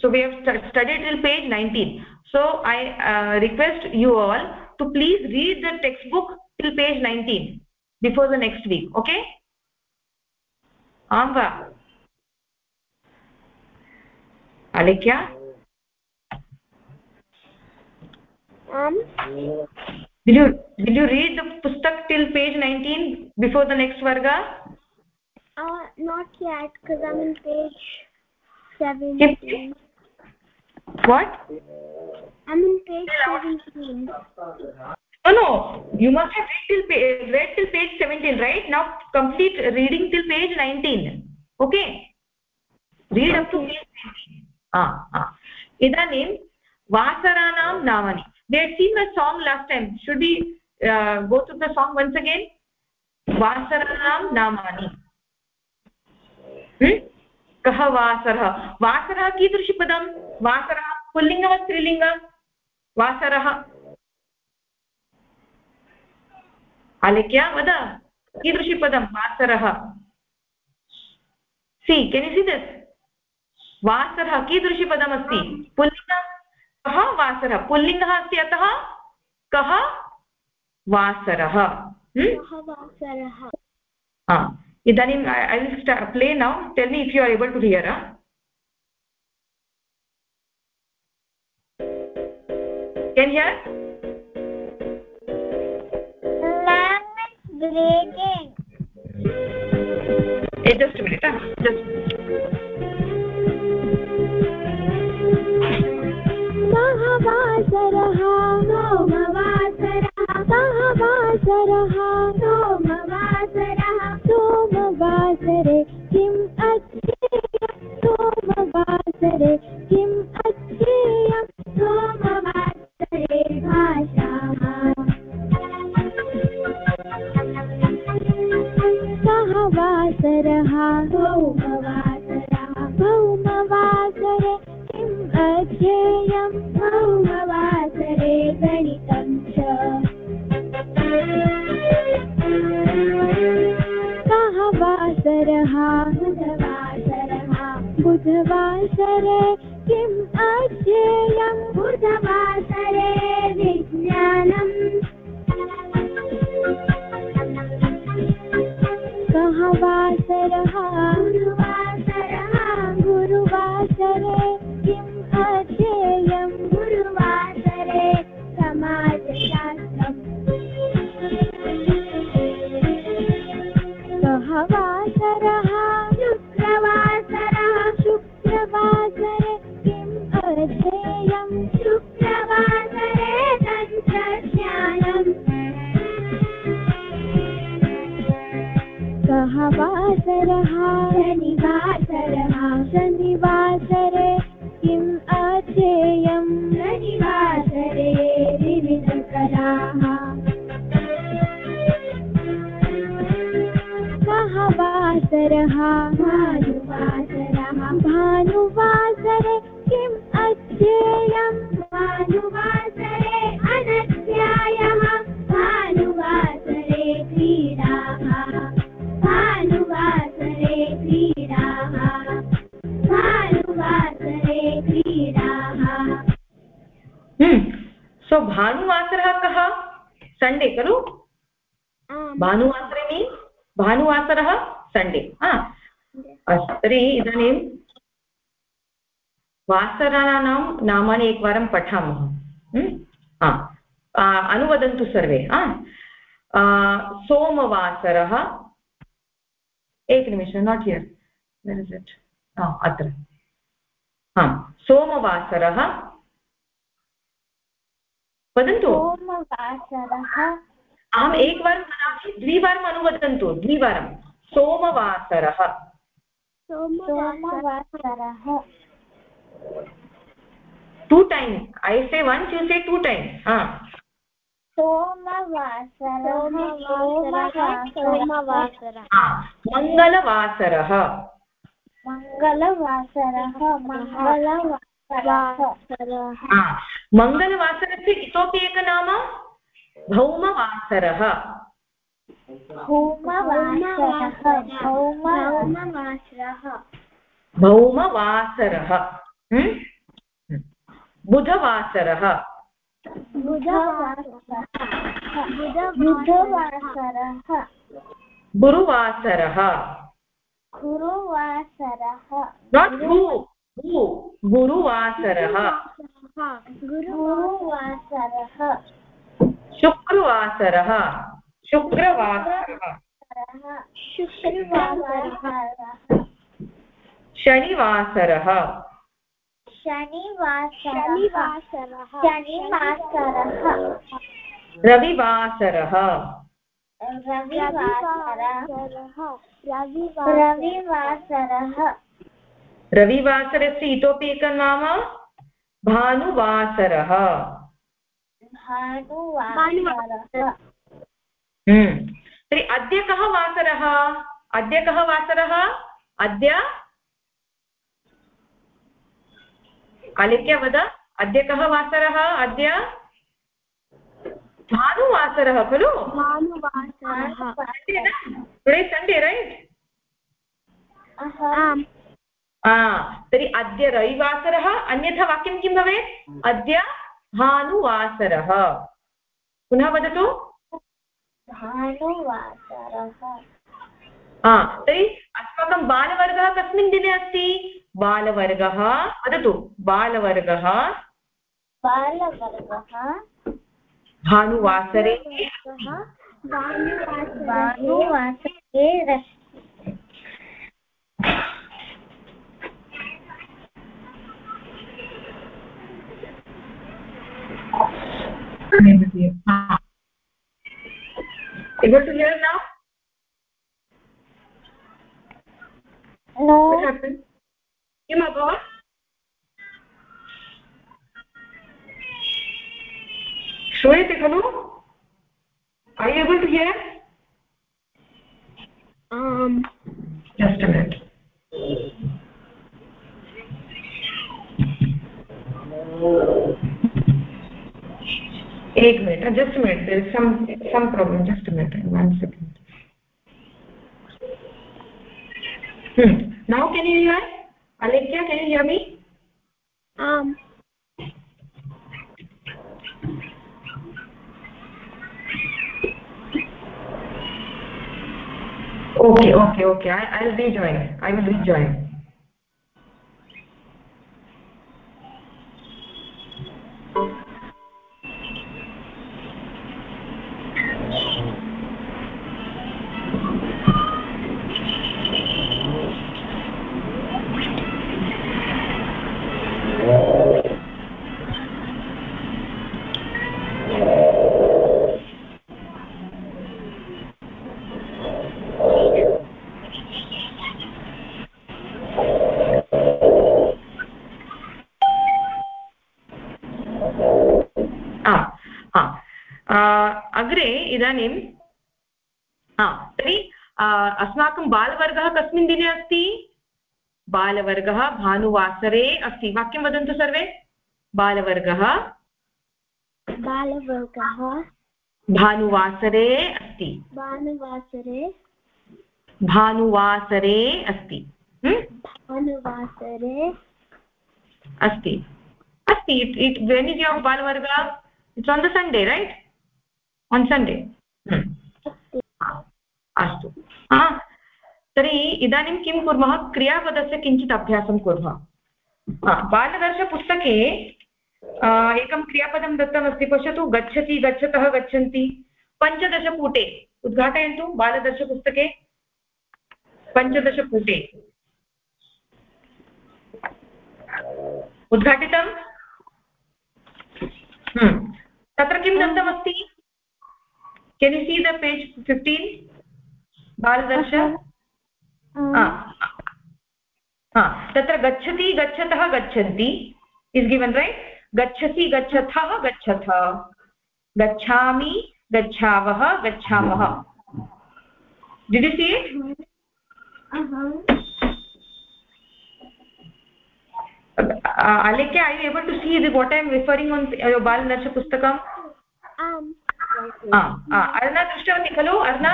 so, we have studied till page 19 so i uh, request you all to please read the textbook till page 19 before the next week okay आं वा अलिख्या आम् will you will you read the pustak till page 19 before the next varga uh not yet because i'm in page 17 what i'm in page 17 no no you must have read till page, read till page 17 right now complete reading till page 19 okay read up to page 19 ah ah idanim vasaraanam namani they had seen the song last time should we uh, go through the song once again vasaraanam namani hmm? कः वासरः? वासरः कीदृशपदं? वासरः पुल्लिङ्ग वा स्त्रीलिङ्ग? वासरः? आलेख्य वद। कीदृशपदं? वासरः। सि केन् सि this वासरः कीदृशपदमस्ति? पुल्लिङ्ग? कः वासरः? पुल्लिङ्गः अस्ति अतः? कः वासरः? इदानीम् I will play now tell me if you are able to hear can hear breaking. Hey, just a minute huh? just वासरः भानुवासरे अनध्यायः भानुवासरे क्रीडाः। भानुवासरे क्रीडाः। भानुवासरे क्रीडाः। सो भानुवासरः कः? सण्डे खलु? भानुवासरे मीन्स् भानुवासरः सण्डे अस्तु तर्हि इदानीं वासराणां नामानि एकवारं पठामः। अनुवदन्तु सर्वे। सोमवासरः। एकनिमिषं not hear where is it अत्र। आम् सोमवासरः। वदन्तु। सोमवासरः। अहम् एकवारं वदामि द्विवारम् अनुवदन्तु द्विवारं। सोमवासरः। सोमवासरः। टु टैम् ऐ से वन्स् यु से हा. सोमवासरः मङ्गलवासरः मङ्गलवासरः मङ्गलवासरः मङ्गलवासरस्य इतोपि भौमवासरः. भौमवासरः भौमवासरः। भौमवासरः. बुधवासरः। बुधवासरः। गुरुवासरः। गुरुवासरः। नाट् गुरुवासरः। गुरुवासरः। शुक्रवासरः। शुक्रवासरः। शुक्रवासरः। शनिवासरः। शनिवासरः। शनिवासरः। रविवासरः। रविवासरः। रविवासरस्य इतोपि एकं नाम? भानुवासरः। भानुवासरः। हम्म। तर्हि अद्य कः वासरः? अद्य कः वासरः? अद्य आलिख्य वद अद्य कः वासरः? अद्य भानुवासरः खलु? टुडे सण्डे रैट् तर्हि अद्य रविवासरः अन्यथा वाक्यं किं भवेत्? अद्य भानुवासरः। पुनः वदतु। भानुवासरः। तर्हि अस्माकं बालवर्गः कस्मिन् दिने अस्ति बालवर्गः वदतु बालवर्गः बालवर्गः भानुवासरे भानुवासरे able to hear now no what happened किम् अभवत् श्रूयते खलु I able to hear um just a minute एक minute just a minute there is some some problem just a minute [laughs] now can you hear? Alekya can you hear me? Um. Okay okay okay. I i'll rejoin. I will rejoin इदानीं तर्हि अस्माकं बालवर्गः कस्मिन् दिने अस्ति? बालवर्गः भानुवासरे अस्ति। वाक्यं वदन्तु सर्वे। बालवर्गः? बालवर्गः भानुवासरे अस्ति। भानुवासरे भानुवासरे अस्ति। भानुवासरे अस्ति। अस्ति it when is your बालवर्ग? It's on the Sunday right on Sunday अस्तु। तर्हि इदानीं किं कुर्मः? क्रियापदस्य किञ्चित् अभ्यासं कुर्मः। बालदर्शपुस्तके एकं क्रियापदं दत्तमस्ति। पश्यतु गच्छति गच्छतः गच्छन्ति। पञ्चदशपुटे उद्घाटयन्तु बालदर्शपुस्तके। पञ्चदशपुटे। उद्घाटितम्? हम्म। तत्र किं दत्तमस्ति? Can you see the page fifteen बालदर्श तत्र गच्छति गच्छतः गच्छन्ति इस् गिवन् रैट् गच्छति गच्छथः गच्छथ गच्छामि गच्छावः गच्छामः did you see it alekya are you able to see what i am referring on your baladarsha pustakam आम् अर्णा दृष्टवती खलु अर्णा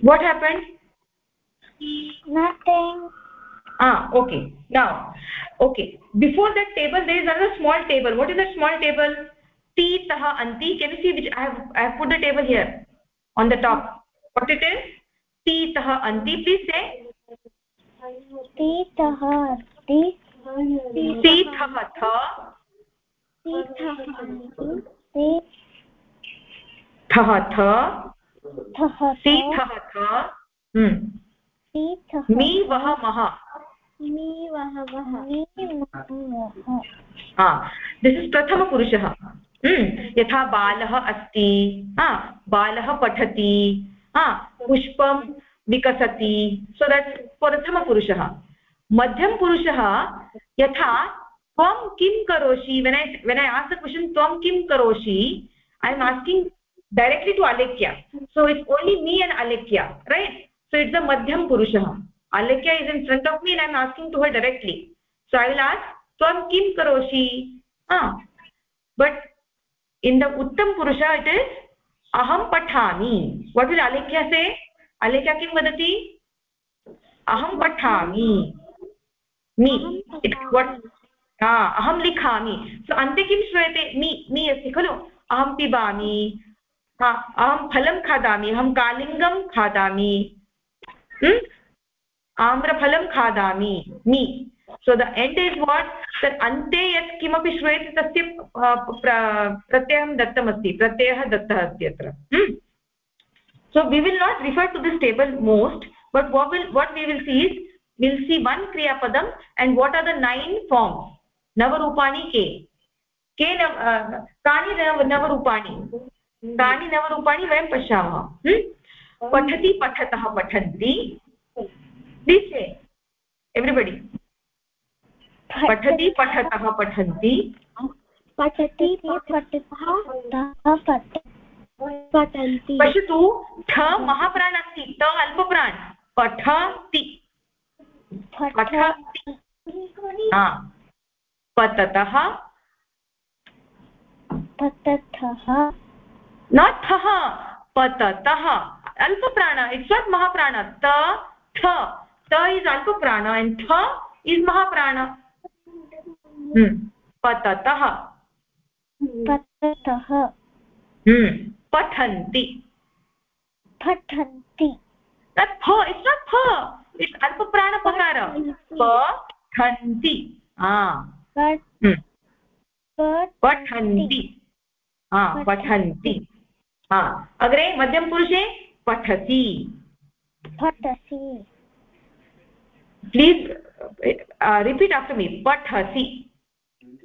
वाट् हेपन् ओके ना okay before that table there is another small table what is that small table T तः अन्ति can see which I have put the table here on the top what it is T तः अन्ति please से T तः T ठः थ सी ठः थ। मी वह मः this is प्रथमपुरुषः। हम्म। यथा बालः अस्ति बालः पठति पुष्पं विकसति। So that प्रथमपुरुषः। मध्यमपुरुषः यथा त्वं किं करोषि वेन् ऐ वेन् ऐ आस् क्वशन् त्वं किं करोषि I am asking directly to Alekhya so it's only me and Alekhya right so it's the मध्यम पुरुषः Alekhya is in front of me and I am asking to her directly so I will ask त्वं किं करोषि but in the उत्तम पुरुष it is अहं पठामि what will अलेख्य से अलेख्य किं वदति अहं पठामि मी अहं लिखामि। सो अन्ते किं श्रूयते? मी मी अस्ति, खलु? अहं पिबामि। अहं फलं खादामि, अहं कालिङ्गं खादामि। आम्रफलं खादामि, मी। So the end is what तत् अन्ते यत् किमपि श्रूयते, तस्य प्रत्ययं दत्तमस्ति। प्रत्ययः दत्तः अस्ति अत्र। so, we will not refer to this table most, but what will, what we will see is, we'll see one kriya padam and what are the nine navarupaani के नव कानि नवरूपाणि। तानि नवरूपाणि वयं पश्यामः। पठति पठतः पठन्ति। Please everybody. पठति पठतः पठन्ति। पठति पठन्ति। पश्यतु ठ महाप्राण अस्ति। त अल्पप्राण। पठति। पठति। पततः? पततः। नथः पततः। अल्पप्राण इट्स् नाट् महाप्राण त थ। त इस् अल्पप्राण एण्ड् थ इस् महाप्राण। पततः। पततः। पठन्ति। पठन्ति। तत् फ इट्स् नाट् फ इट्स् अल्पप्राणपकार। पठन्ति। पठन्ति। पठन्ति। अग्रे मध्यमपुरुषे पठति पठसि। प्लीस् रिपीट् आफ्टर् मी पठसि। इस्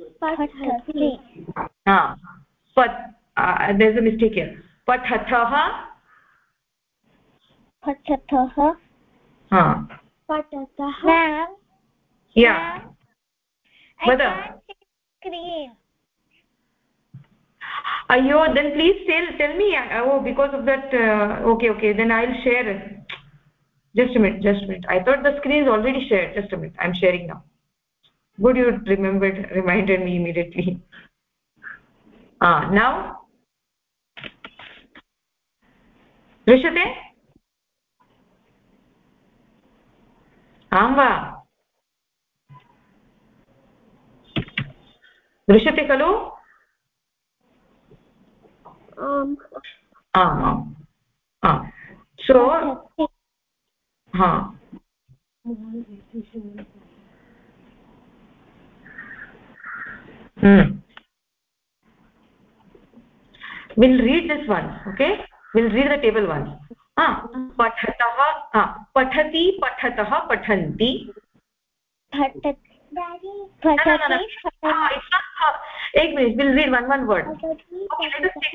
मिस्टेक् पठथः। पठतः पठतः या। वद ayyo then please tell tell me oh because of that uh, okay okay then i'll share just a minute just a minute i thought the screen is already shared just a minute i'm sharing now good you remembered reminded me immediately ah now दृश्यते आं वा दृश्यते खलु? आम्। Will read this one okay will read the table one पठतः हाँ, पठति पठतः पठन्ति। पठत्। Pathat एक minute will read one one word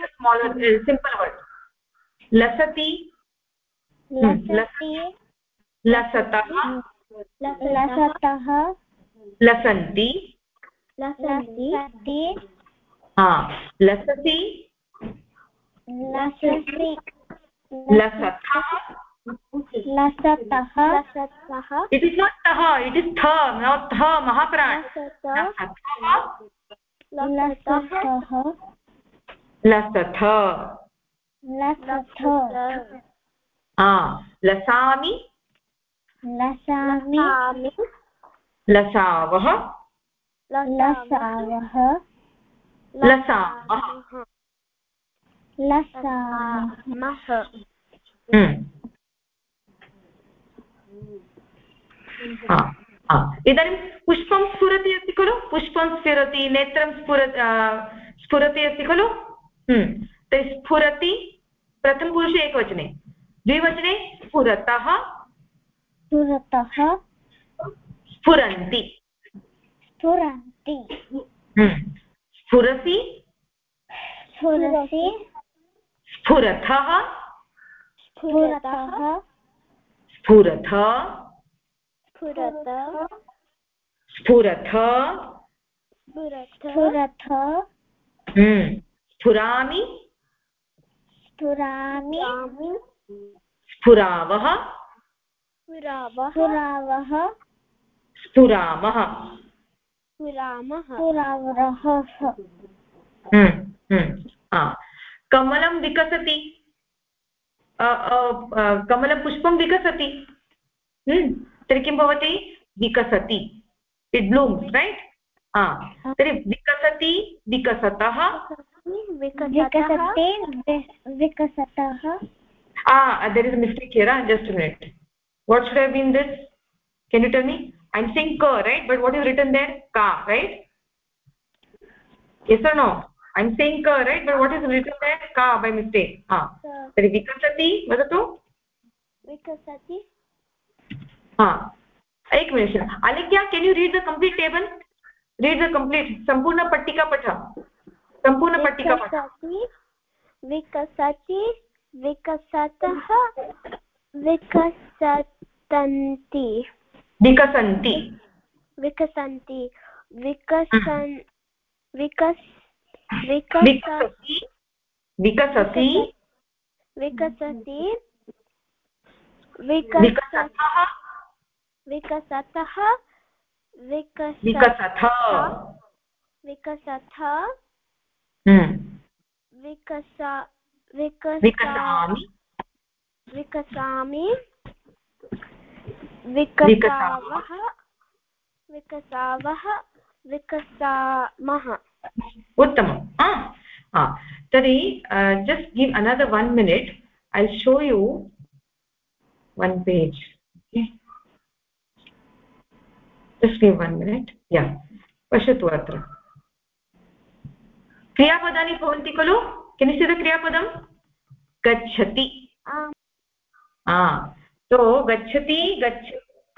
smaller simple word लसति लसतः लसतः लसन्ति लसन्ति लसति लसति लसतः लसतः लसतः। इट् इस् नाट् तः इट् इस् थ नाट् थ महाप्राण लसतः। लसथ लसथ लसामि। लसामि। लसावः। लसावः। लसामः। लसामः। इदानीं पुष्पं स्फुरति अस्ति खलु? पुष्पं स्फुरति नेत्रं स्फुर स्फुरति अस्ति खलु? हम्म, तर्हि स्फुरति प्रथमपुरुषे एकवचने। द्विवचने स्फुरतः। स्फुरतः। स्फुरन्ति। स्फुरन्ति। हम्म, स्फुरसि। स्फुरसि। स्फुरथः। स्फुरतः। स्फुरथ। स्फुरथ। स्फुरथ। हम्म, स्फुरामि। स्फुरामि। स्फुरावः। स्फुरावः। स्फुरामः। हम्म, हम्म। कमलं विकसति। कमलपुष्पं विकसति। तर्हि किं भवति? विकसति। इट् ब्लूम्स् रैट् तर्हि विकसति विकसतः। विकसतः there is mistake here just right what should have been this can you tell me I am saying क right but what is written there का right yes no i'm saying ka right but what is written there ka by mistake ha tari vikasati vadatu विकसति ha ek minute alikya can you read the complete table read the complete sampurna pattika patha sampurna pattika patha विकसति विकसतः विकसन्ति विकसन्ति विकसन्ति विकसन् विकस् विकसति। विकसति। विकसति। विकसतः। विकसतः। विकसथ विकसथ हम्म। विकस विकसा विकसामि। विकसामि। विकसावः। विकसावः। विकसामः। उत्तमं हा तर्हि just give another one minute I show you one page just give one minute या पश्यतु अत्र. क्रियापदानि भवन्ति खलु? किञ्चित् क्रियापदं? गच्छति. तो गच्छति, गच्छ,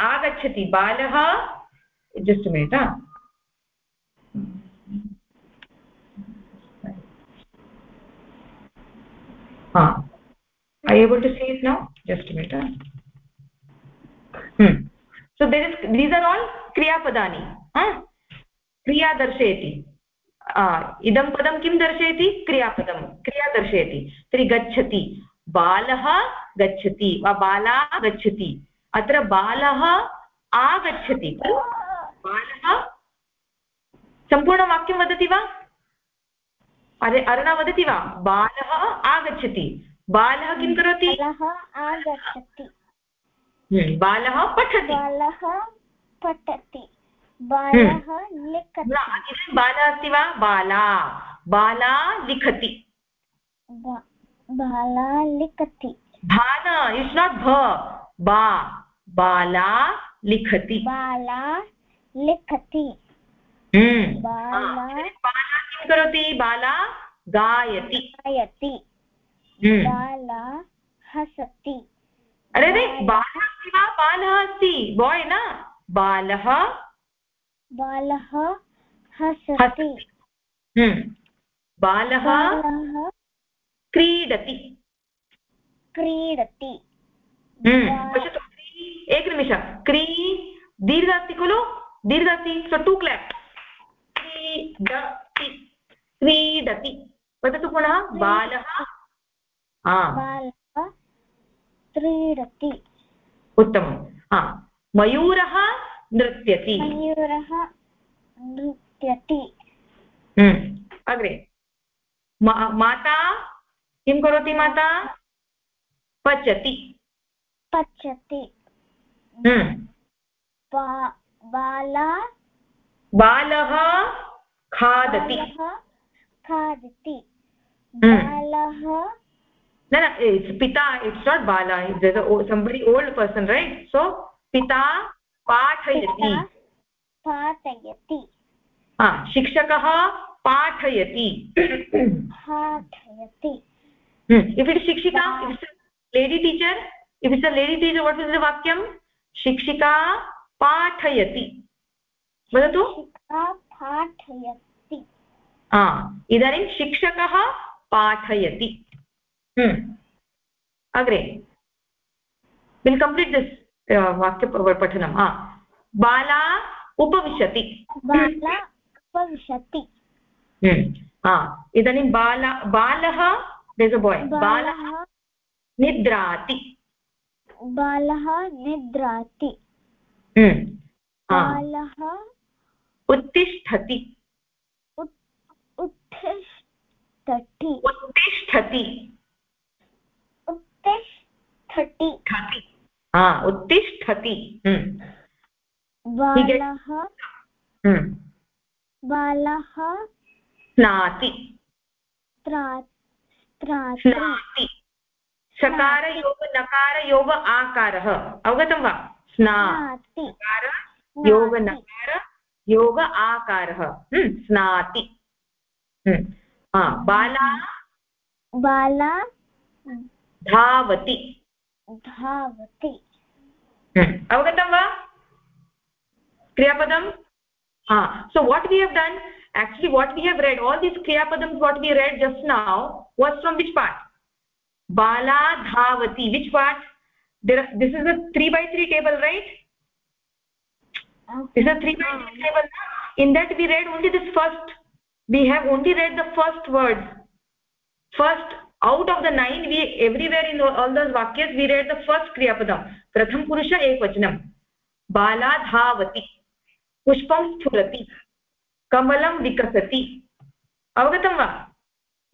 आगच्छति बालः just minute ha are you able to see it now just a minute hmm so there is these are all kriya padani ha kriya darshayati इदं पदं किं दर्शयति क्रियापदं क्रिया दर्शयति तर्हि गच्छति बालः गच्छति वा बाला गच्छति अत्र बालः आगच्छति खलु बालः सम्पूर्णवाक्यं वदति वा अरे अरुणा वदति वा बालः आगच्छति। बालः किं करोति? आगच्छति। बालः पठति। बालः पठति। बालः लिखति। बालः अस्ति वा? बाला। बाला लिखति। बाला लिखति। भान इट्स् नाट् भ। बा बाला लिखति। बाला लिखति। बाला बाला किं करोति? बाला गायति। गायति। बाला हसति। अरे रे बालः अस्ति वा? बालः अस्ति। बाय् न? बालः बालः हसति। बालः क्रीडति। क्रीडति। पश्यतु एकनिमिष क्री दीर्घ अस्ति खलु? दीर्घ अस्ति सो टु क्लेप् क्रीडति क्रीडति। वदतु पुनः बालः। बालः क्रीडति। उत्तमं हा। मयूरः नृत्यति। मयूरः नृत्यति। अग्रे। माता? किं करोति माता? पचति। पचति। बाला? बालः खादति। खादति। बालः no no it's pita it's not bala there's a somebody old person right? So pita पाठयति। पाठयति। शिक्षकः पाठयति। पाठयति। इफ् इट् शिक्षिका lady teacher if it's a lady teacher what is the वाक्यं शिक्षिका पाठयति। वदतु। पाठयति। इदानीं शिक्षकः पाठयति। अग्रे। विल् कम्प्लीट् दिस् वाक्य पठनं बाला उपविशति। बाला उपविशति। इदानीं बाला बालः बाय् बालः निद्राति। बालः निद्राति। बालः उत्तिष्ठति। उत्तिष्ठति उत्तिष्ठति उत्तिष्ठति उत्तिष्ठति बालः बालः स्नाति। स्नाति। सकारयोग नकारयोग आकारः। अवगतं वा? स्नाति। योग नकार योग आकारः। स्नाति। बाला? बाला? धावति. धावति. अवगतं वा? क्रियापदम्? So what we have done actually what we have read all this क्रियापदम what we read just now what's from which part Bala धावती. Which part this is a three by three table right is a three by three table in that we read only this first we have only read the first words first out of the nine we everywhere in all those vakyas we read the first kriya padam pratham purusha ekvachanam bala dhavati पुष्पं स्फुरति कमलं विकसति अवगतं वा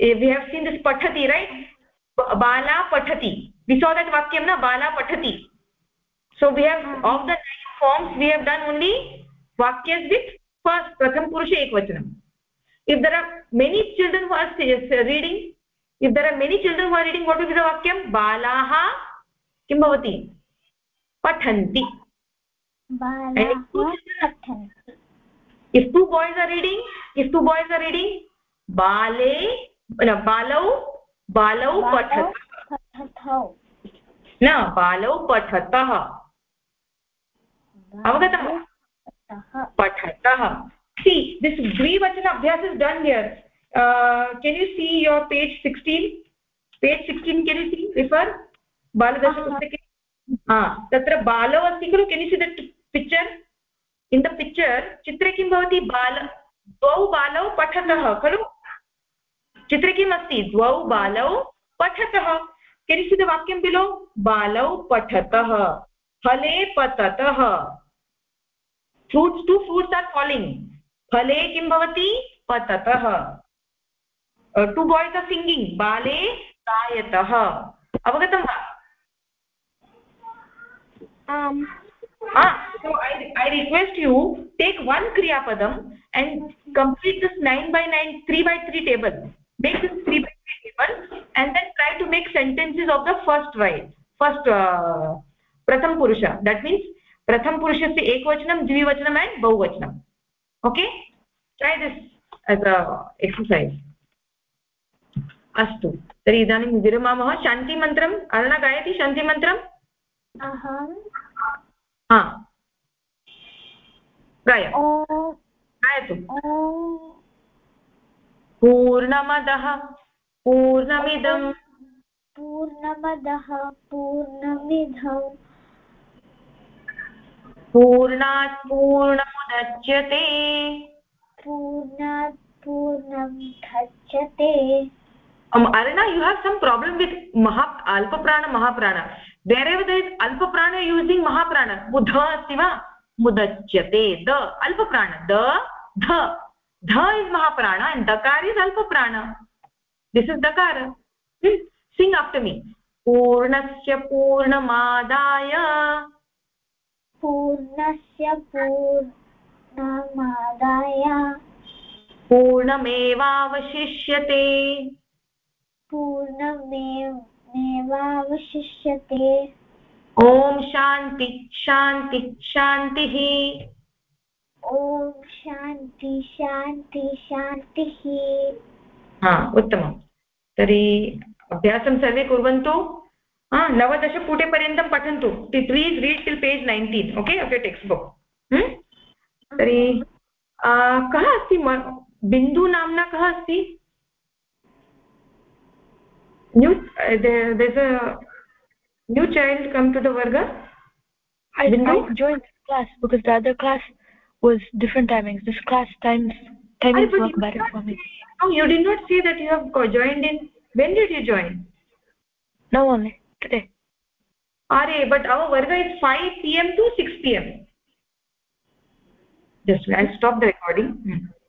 we have seen this पठति right बाला पठति we so that वाक्यं न बाला पठति so we have of the nine forms we have done only vakyas with first pratham purusha ekvachanam if there are many children who are reading if there are many children who are reading what will be the vakyam balaha kim bhavati pathanti if two boys are reading if two boys are reading bale no balau balau pathatah न बालौ पठतः अवगतं पठतः see this द्विवचन अभ्यास is done here. Uh, can you see your page 16 page 16 can you see? Refer. बालदशपुस्तके. हा. तत्र बालौ अस्ति खलु can you see that picture in the picture चित्रे किं भवति? बाल द्वौ बालौ पठतः खलु? चित्रे किम् अस्ति? द्वौ बालौ पठतः. किरिचित् वाक्यं बिलो बालौ पठतः फले पततः. Fruits two fruits are falling फले किं भवति? पततः। टु बाय्स् आर् सिङ्गिङ्ग् बाले गायतः अवगतं वा? I request you take one क्रियापदम् and complete this nine by nine three by three table make this three by three table and then try to make sentences of the first why first प्रथमपुरुष that means प्रथमपुरुषस्य एकवचनं द्विवचनम् and बहुवचनम् okay? Try this as a exercise. अस्तु। तर्हि इदानीं विरमामः। शान्तिमन्त्रम् अर्णा गायति? शान्तिमन्त्रम् हा। गाय। गायतु। पूर्णमदः। पूर्णमिदं पूर्णमदः। पूर्णमिधं पूर्णात् पूर्णमुदच्यते पूर्णात् पूर्णम् धच्यते Aruna you have some problem अल्पप्राण महाप्राण वेरेव एव देर् अल्पप्राण यूसिङ्ग् महाप्राण बुध अस्ति वा मुदच्यते द अल्पप्राण द ध. ध महाप्राण एंड दकार इस् अल्पप्राण दिस् इस् दकार सिङ्ग् आफ्टर् मी पूर्णस्य पूर्णमादाय पूर्णस्य पूर्णमादाय। पूर्णमेवावशिष्यते। पूर्णमेवावशिष्यते ॐ शान्ति शान्ति शान्तिः। ॐ शान्ति शान्ति शान्तिः। हा उत्तमं। तर्हि अभ्यासं सर्वे कुर्वन्तु। हा नवदशपुटेपर्यन्तं पठन्तु please read till page nineteen okay okay text book तर्हि कः अस्ति बिन्दु नाम्ना कः अस्ति new there's a new child come to the वर्ग I, I joined class because the other class was different timings. This class times timings work better for me. Oh, you did not say that you have joined in. When did you join? Now only today. Are but our varga is 5 p.m. to 6 p.m. Just I'll stop the recording. Hmm.